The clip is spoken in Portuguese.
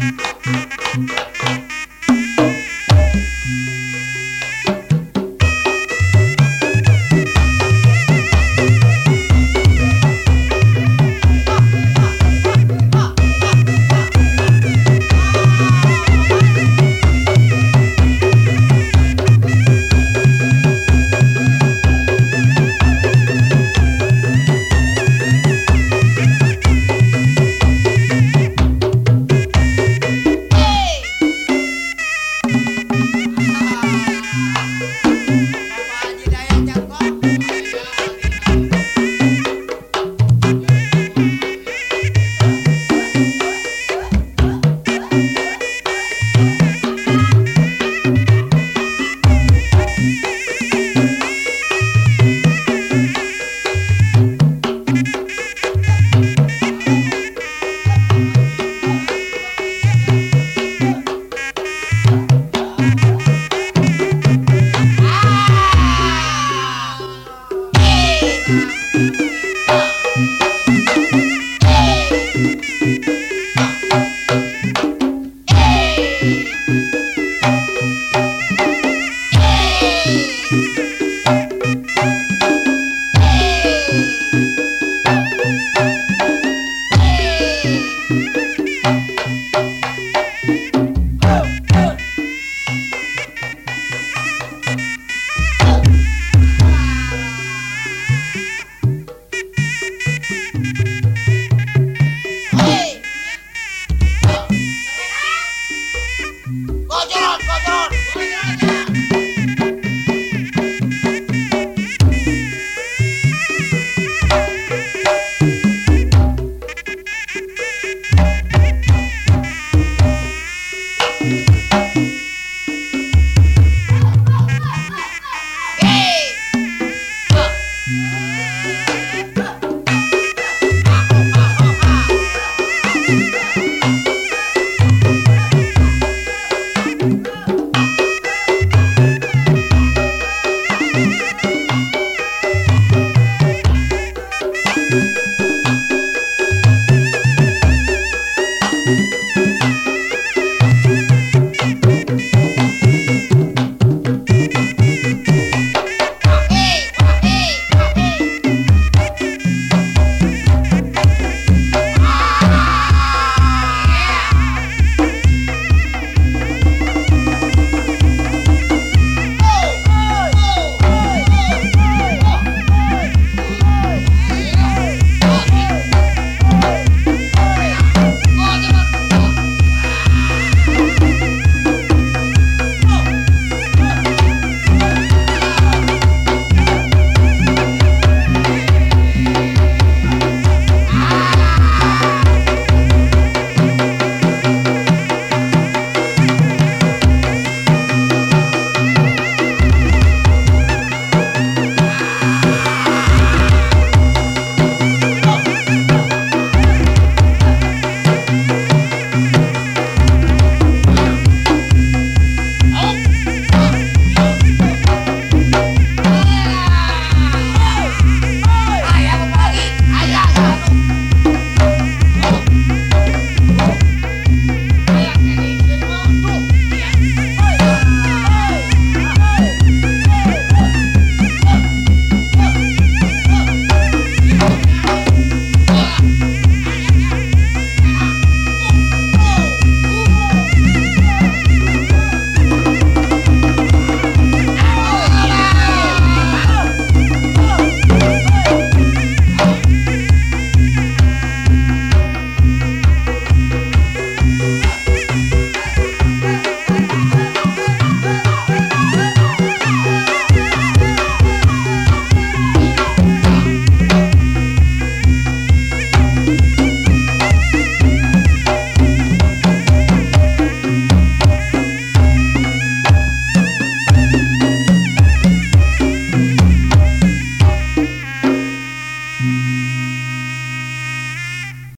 Bapak